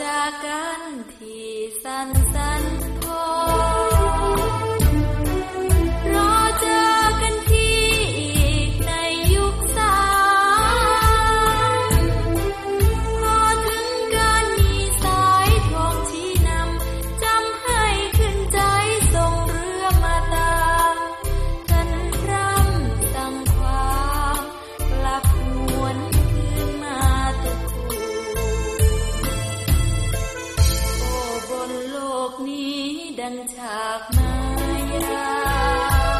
จากกันที่สั้น จากมายา